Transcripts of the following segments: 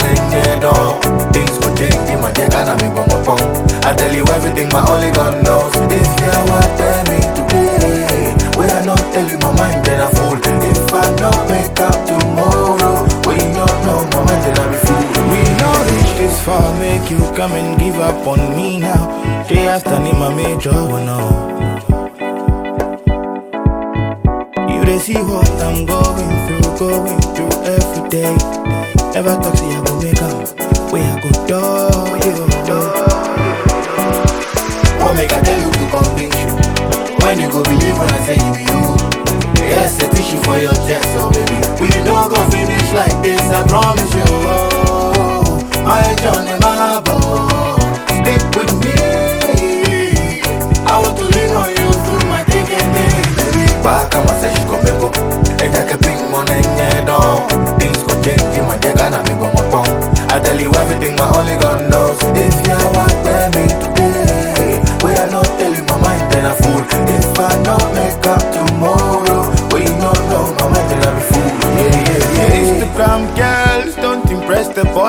your door. Things go take in my check and I make more phone. I tell you everything my only God knows. If you want tell me today, when I not tell you my mind, then I fool. If I not wake up tomorrow, you not know my mind, then I be fool. We know reach this far, make you come and give up on me now. Day after name a major one now. They see what I'm going through, going through every day. Never talk say I go make up, where I go do you. What make I tell you to convince you? When you go believe when I say you be you. Yes, a tissue for your chest, oh baby. We don't go finish like this, I promise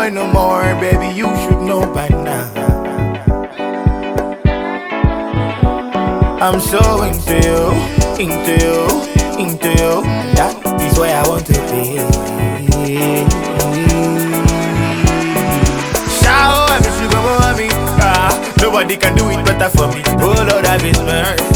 boy no more, baby, you should know by now. I'm so into you, into you, into you. That is where I want to be. Shower me, sugar mommy. Ah, nobody can do it better for me. Oh Lord, I've mercy.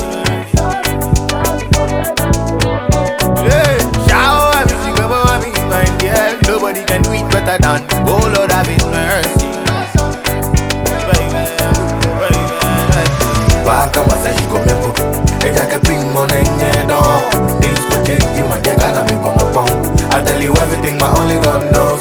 Atell you everything, my only God knows.